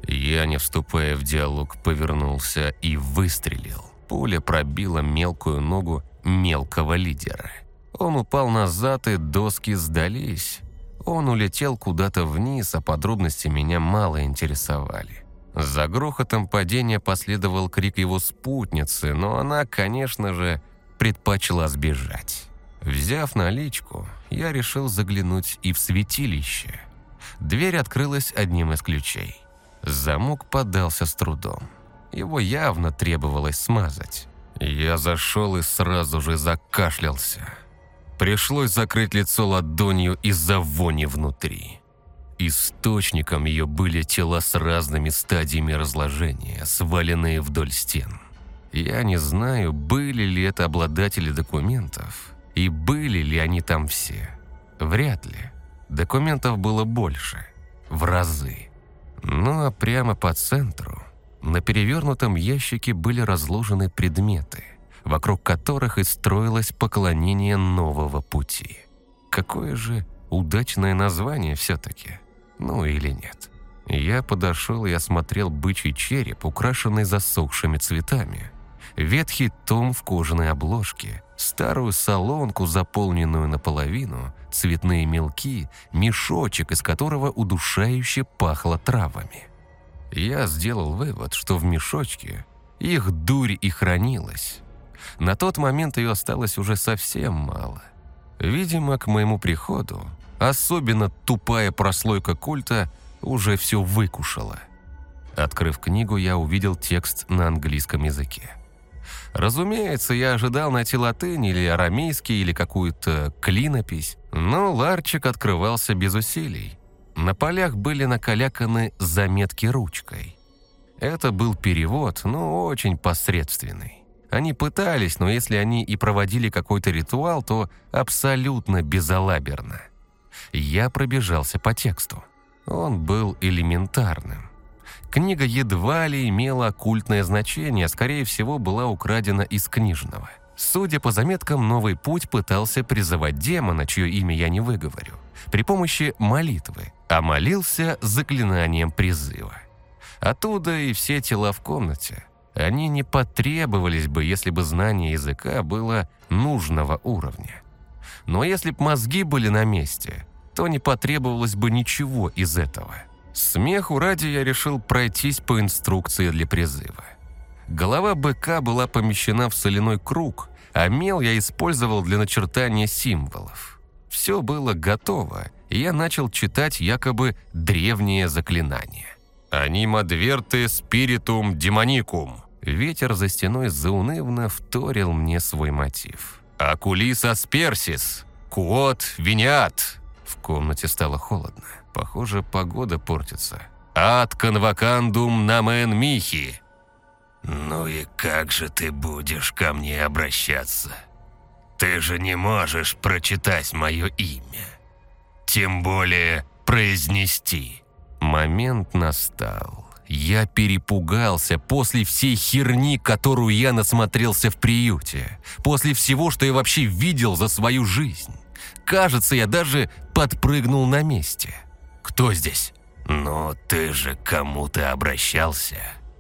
[SPEAKER 1] Я, не вступая в диалог, повернулся и выстрелил. Пуля пробила мелкую ногу мелкого лидера. Он упал назад, и доски сдались. Он улетел куда-то вниз, а подробности меня мало интересовали. За грохотом падения последовал крик его спутницы, но она, конечно же, предпочла сбежать. Взяв наличку, я решил заглянуть и в святилище. Дверь открылась одним из ключей. Замок подался с трудом. Его явно требовалось смазать. Я зашел и сразу же закашлялся. Пришлось закрыть лицо ладонью из-за вони внутри. Источником ее были тела с разными стадиями разложения, сваленные вдоль стен. Я не знаю, были ли это обладатели документов, и были ли они там все. Вряд ли. Документов было больше. В разы. Ну а прямо по центру, на перевернутом ящике были разложены предметы – вокруг которых и строилось поклонение нового пути. Какое же удачное название все-таки. Ну или нет. Я подошел и осмотрел бычий череп, украшенный засохшими цветами. Ветхий том в кожаной обложке, старую солонку, заполненную наполовину, цветные мелки, мешочек, из которого удушающе пахло травами. Я сделал вывод, что в мешочке их дурь и хранилась, на тот момент ее осталось уже совсем мало. Видимо, к моему приходу особенно тупая прослойка культа уже все выкушала. Открыв книгу, я увидел текст на английском языке. Разумеется, я ожидал найти латынь или арамейский или какую-то клинопись, но ларчик открывался без усилий. На полях были накаляканы заметки ручкой. Это был перевод, но очень посредственный. Они пытались, но если они и проводили какой-то ритуал, то абсолютно безалаберно. Я пробежался по тексту. Он был элементарным. Книга едва ли имела оккультное значение, скорее всего, была украдена из книжного. Судя по заметкам, Новый Путь пытался призывать демона, чье имя я не выговорю, при помощи молитвы, а молился заклинанием призыва. Оттуда и все тела в комнате – они не потребовались бы, если бы знание языка было нужного уровня. Но если б мозги были на месте, то не потребовалось бы ничего из этого. Смеху ради я решил пройтись по инструкции для призыва. Голова быка была помещена в соляной круг, а мел я использовал для начертания символов. Все было готово, я начал читать якобы древнее заклинание. «Анима дверте спиритум демоникум», Ветер за стеной заунывно вторил мне свой мотив. «Акулис асперсис! Куот виниат!» В комнате стало холодно. Похоже, погода портится. «Ад конвакандум намен михи!»
[SPEAKER 2] «Ну и как же ты будешь ко мне обращаться? Ты же не можешь прочитать мое имя. Тем более произнести».
[SPEAKER 1] Момент настал. Я перепугался после всей херни, которую я насмотрелся в приюте. После всего, что я вообще видел за свою жизнь. Кажется, я даже подпрыгнул на месте. «Кто здесь?»
[SPEAKER 2] «Но ты же кому-то обращался?»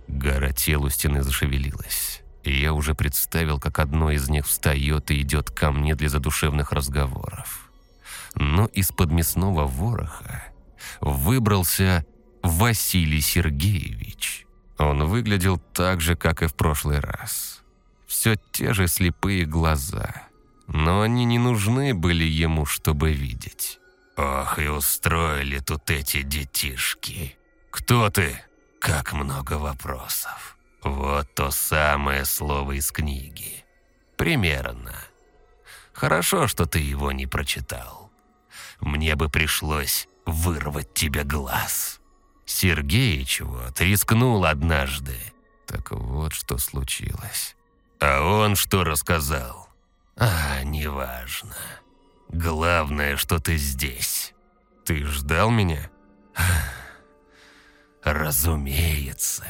[SPEAKER 1] Гора тел у стены зашевелилась. Я уже представил, как одно из них встает и идет ко мне для задушевных разговоров. Но из-под мясного вороха выбрался Василий Сергеевич. Он выглядел так же, как и в прошлый раз. Все те же слепые глаза. Но они не нужны были ему, чтобы видеть.
[SPEAKER 2] Ох, и устроили тут эти детишки. Кто ты? Как много вопросов. Вот то самое слово из книги. Примерно. Хорошо, что ты его не прочитал. Мне бы пришлось вырвать тебе глаз. Сергеич вот рискнул однажды.
[SPEAKER 1] Так вот, что случилось.
[SPEAKER 2] А он что рассказал? А, неважно. Главное, что ты здесь.
[SPEAKER 1] Ты ждал меня?
[SPEAKER 2] Разумеется.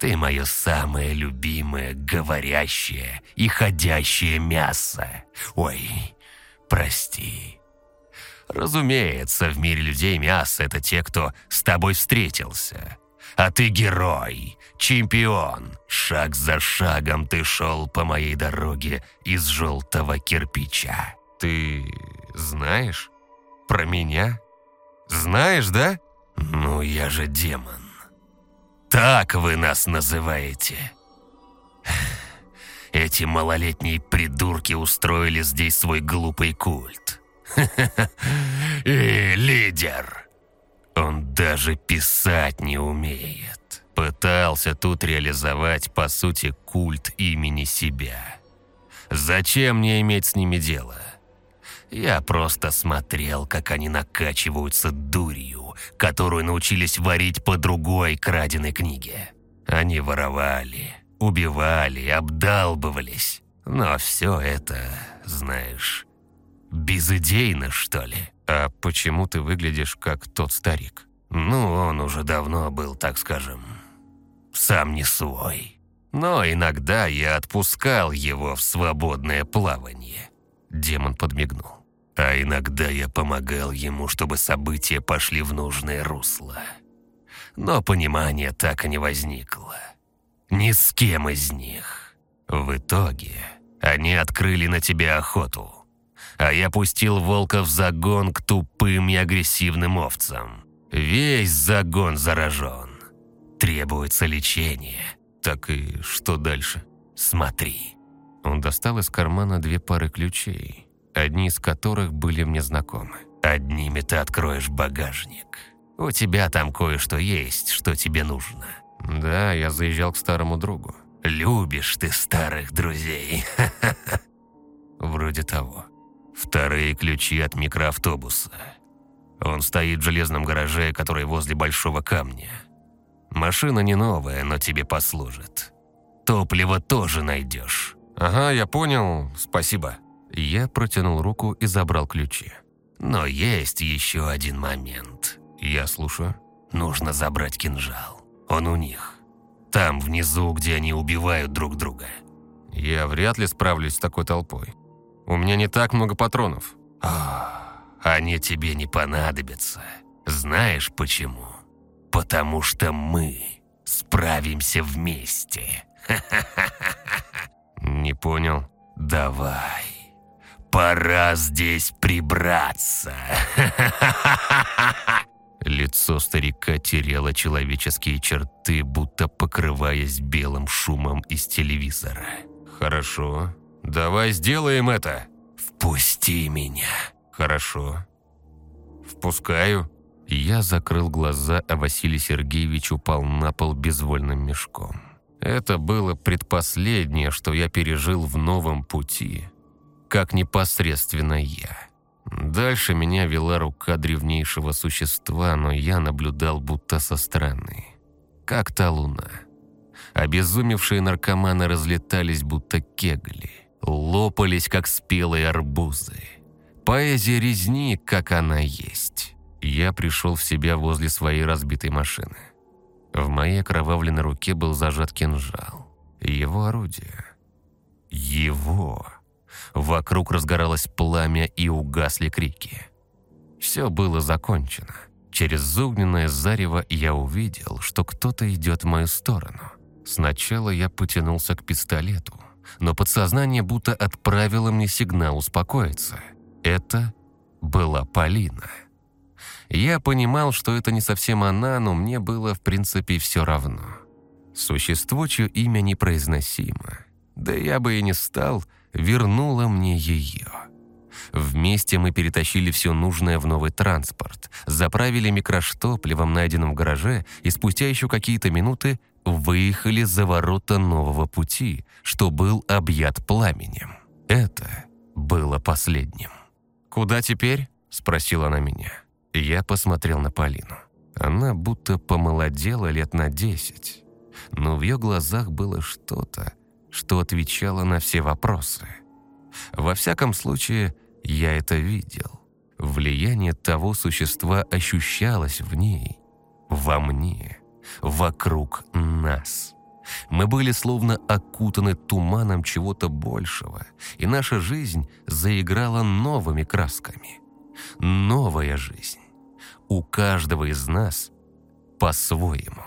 [SPEAKER 2] Ты мое самое любимое говорящее и ходящее мясо. Ой, прости. Разумеется, в мире людей мясо — это те, кто с тобой встретился. А ты герой, чемпион. Шаг за шагом ты шел по моей дороге из желтого кирпича.
[SPEAKER 1] Ты знаешь про меня? Знаешь, да?
[SPEAKER 2] Ну, я же демон. Так вы нас называете. Эти малолетние придурки устроили здесь свой глупый культ. [laughs] И лидер. Он даже писать не умеет. Пытался тут реализовать, по сути, культ имени себя. Зачем мне иметь с ними дело? Я просто смотрел, как они накачиваются дурью, которую научились варить по другой краденой книге. Они воровали, убивали, обдалбывались. Но все это, знаешь, безыдейно, что ли.
[SPEAKER 1] А почему ты выглядишь как тот старик?
[SPEAKER 2] Ну, он уже давно был, так скажем, сам не свой. Но иногда я отпускал его в свободное плавание. Демон подмигнул. А иногда я помогал ему, чтобы события пошли в нужное русло. Но понимания так и не возникло. Ни с кем из них. В итоге они открыли на тебя охоту. А я пустил волка в загон к тупым и агрессивным овцам. Весь загон заражен. Требуется лечение.
[SPEAKER 1] Так и что дальше?
[SPEAKER 2] Смотри.
[SPEAKER 1] Он достал из кармана две пары ключей одни из которых были мне знакомы.
[SPEAKER 2] «Одними ты откроешь багажник. У тебя там кое-что есть, что тебе нужно».
[SPEAKER 1] «Да, я заезжал к старому другу».
[SPEAKER 2] «Любишь ты старых друзей». [laughs]
[SPEAKER 1] «Вроде того».
[SPEAKER 2] «Вторые ключи от микроавтобуса. Он стоит в железном гараже, который возле Большого камня. Машина не новая, но тебе послужит. Топливо тоже найдешь».
[SPEAKER 1] «Ага, я понял. Спасибо». Я протянул руку и забрал ключи.
[SPEAKER 2] «Но есть еще один момент.
[SPEAKER 1] Я слушаю.
[SPEAKER 2] Нужно забрать кинжал. Он у них. Там, внизу, где они убивают друг друга».
[SPEAKER 1] «Я вряд ли справлюсь с такой толпой. У меня не так много патронов».
[SPEAKER 2] «А, они тебе не понадобятся. Знаешь почему? Потому что мы справимся вместе». [laughs]
[SPEAKER 1] «Не понял».
[SPEAKER 2] «Давай». Пора здесь прибраться. [laughs]
[SPEAKER 1] Лицо старика теряло человеческие черты, будто покрываясь белым шумом из телевизора.
[SPEAKER 2] «Хорошо. Давай сделаем это!» «Впусти меня!»
[SPEAKER 1] «Хорошо. Впускаю». Я закрыл глаза, а Василий Сергеевич упал на пол безвольным мешком. Это было предпоследнее, что я пережил в новом пути как непосредственно я. Дальше меня вела рука древнейшего существа, но я наблюдал будто со стороны. Как та луна. Обезумевшие наркоманы разлетались будто кегли, лопались, как спелые арбузы. Поэзия резни, как она есть. Я пришел в себя возле своей разбитой машины. В моей окровавленной руке был зажат кинжал. Его орудие. Его. Вокруг разгоралось пламя и угасли крики. Все было закончено. Через огненное зарево я увидел, что кто-то идет в мою сторону. Сначала я потянулся к пистолету, но подсознание будто отправило мне сигнал успокоиться. Это была Полина. Я понимал, что это не совсем она, но мне было в принципе все равно. Существо, чье имя непроизносимо. Да я бы и не стал, вернула мне ее. Вместе мы перетащили все нужное в новый транспорт, заправили микроштопливом, найденным в гараже, и спустя еще какие-то минуты выехали за ворота нового пути, что был объят пламенем. Это было последним. «Куда теперь?» – спросила она меня. Я посмотрел на Полину. Она будто помолодела лет на десять, но в ее глазах было что-то, что отвечало на все вопросы. Во всяком случае, я это видел. Влияние того существа ощущалось в ней, во мне, вокруг нас. Мы были словно окутаны туманом чего-то большего, и наша жизнь заиграла новыми красками. Новая жизнь. У каждого из нас по-своему.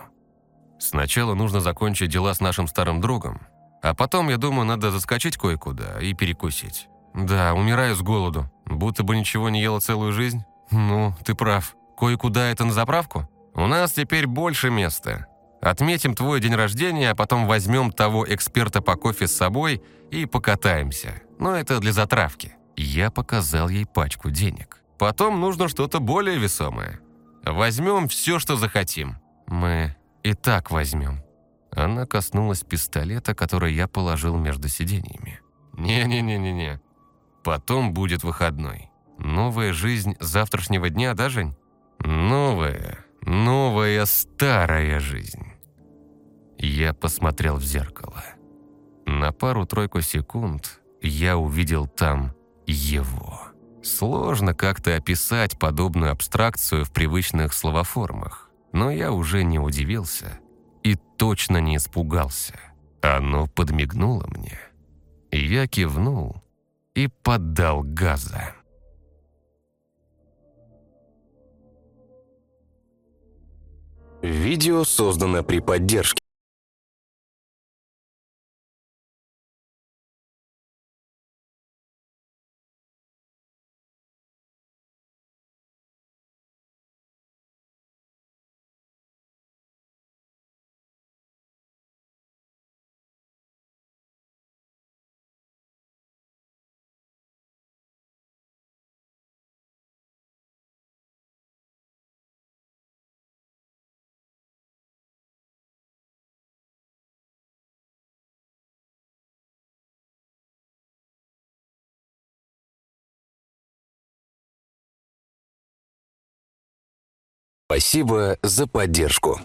[SPEAKER 1] Сначала нужно закончить дела с нашим старым другом, а потом, я думаю, надо заскочить кое-куда и перекусить. Да, умираю с голоду. Будто бы ничего не ела целую жизнь. Ну, ты прав. Кое-куда это на заправку? У нас теперь больше места. Отметим твой день рождения, а потом возьмем того эксперта по кофе с собой и покатаемся. Но это для затравки. Я показал ей пачку денег. Потом нужно что-то более весомое. Возьмем все, что захотим. Мы и так возьмем. Она коснулась пистолета, который я положил между сиденьями. «Не-не-не-не-не. Потом будет выходной. Новая жизнь завтрашнего дня, да, Жень? Новая, новая старая жизнь». Я посмотрел в зеркало. На пару-тройку секунд я увидел там его. Сложно как-то описать подобную абстракцию в привычных словоформах, но я уже не удивился и точно не испугался. Оно подмигнуло мне. Я кивнул и поддал газа.
[SPEAKER 4] Видео создано при поддержке Спасибо за поддержку.